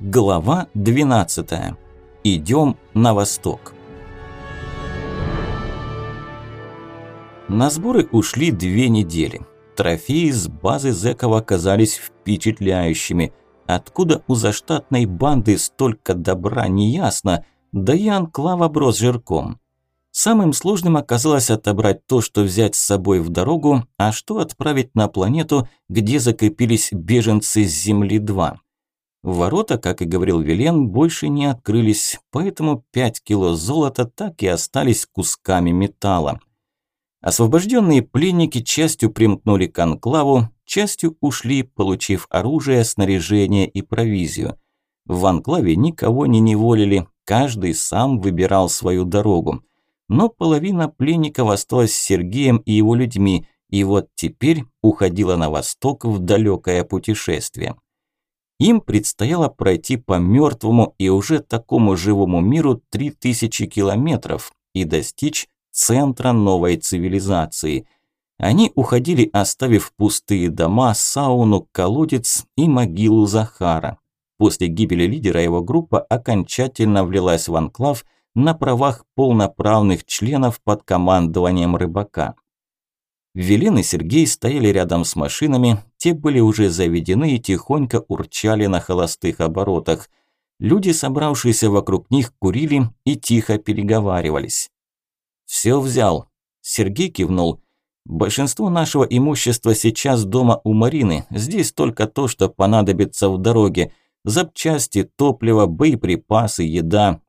Глава 12. Идем на восток. На сборы ушли две недели. Трофеи с базы зэков оказались впечатляющими. Откуда у заштатной банды столько добра, неясно, да и анклав оброс жирком. Самым сложным оказалось отобрать то, что взять с собой в дорогу, а что отправить на планету, где закрепились беженцы с Земли-2. Ворота, как и говорил Велен, больше не открылись, поэтому 5 кило золота так и остались кусками металла. Освобожденные пленники частью примкнули к анклаву, частью ушли, получив оружие, снаряжение и провизию. В анклаве никого не неволили, каждый сам выбирал свою дорогу. Но половина пленников осталась с Сергеем и его людьми, и вот теперь уходила на восток в далекое путешествие. Им предстояло пройти по мертвому и уже такому живому миру 3000 километров и достичь центра новой цивилизации. Они уходили, оставив пустые дома, сауну, колодец и могилу Захара. После гибели лидера его группа окончательно влилась в анклав на правах полноправных членов под командованием рыбака. Велен и Сергей стояли рядом с машинами, те были уже заведены и тихонько урчали на холостых оборотах. Люди, собравшиеся вокруг них, курили и тихо переговаривались. «Все взял», – Сергей кивнул. «Большинство нашего имущества сейчас дома у Марины, здесь только то, что понадобится в дороге. Запчасти, топливо, боеприпасы, еда».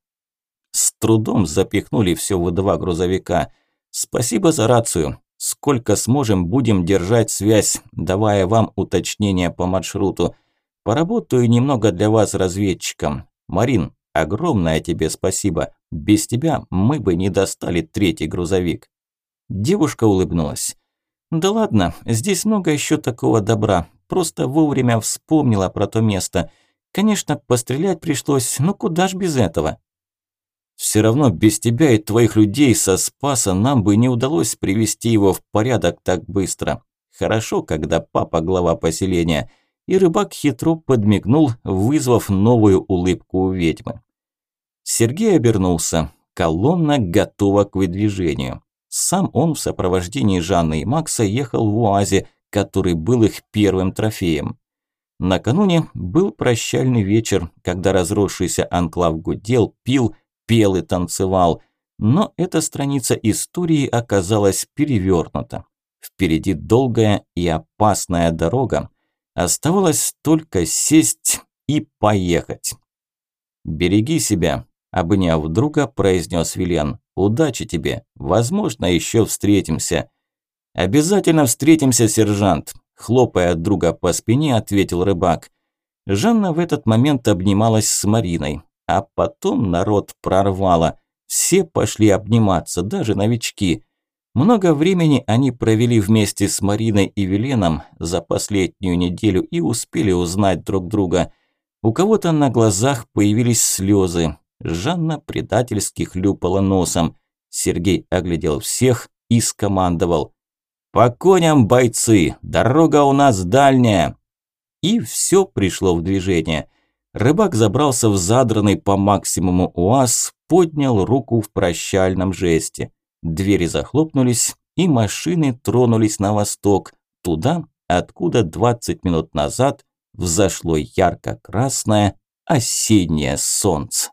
С трудом запихнули все в два грузовика. «Спасибо за рацию. Сколько сможем, будем держать связь, давая вам уточнения по маршруту. Поработаю немного для вас разведчиком. Марин, огромное тебе спасибо. Без тебя мы бы не достали третий грузовик. Девушка улыбнулась. Да ладно, здесь много еще такого добра. Просто вовремя вспомнила про то место. Конечно, пострелять пришлось, но куда ж без этого? Все равно без тебя и твоих людей со Спаса нам бы не удалось привести его в порядок так быстро. Хорошо, когда папа глава поселения. И рыбак хитро подмигнул, вызвав новую улыбку у ведьмы. Сергей обернулся. Колонна готова к выдвижению. Сам он в сопровождении Жанны и Макса ехал в УАЗе, который был их первым трофеем. Накануне был прощальный вечер, когда разросшийся анклав гудел, пил, пел и танцевал. Но эта страница истории оказалась перевернута. Впереди долгая и опасная дорога. Оставалось только сесть и поехать. «Береги себя», – обняв друга, произнес Вилен. «Удачи тебе. Возможно, еще встретимся». «Обязательно встретимся, сержант», – хлопая друга по спине, ответил рыбак. Жанна в этот момент обнималась с Мариной. А потом народ прорвало. Все пошли обниматься, даже новички. Много времени они провели вместе с Мариной и Веленом за последнюю неделю и успели узнать друг друга. У кого-то на глазах появились слезы. Жанна предательски хлюпала носом. Сергей оглядел всех и скомандовал. «По коням, бойцы! Дорога у нас дальняя!» И все пришло в движение – Рыбак забрался в задранный по максимуму УАЗ, поднял руку в прощальном жесте. Двери захлопнулись, и машины тронулись на восток, туда, откуда 20 минут назад взошло ярко-красное осеннее солнце.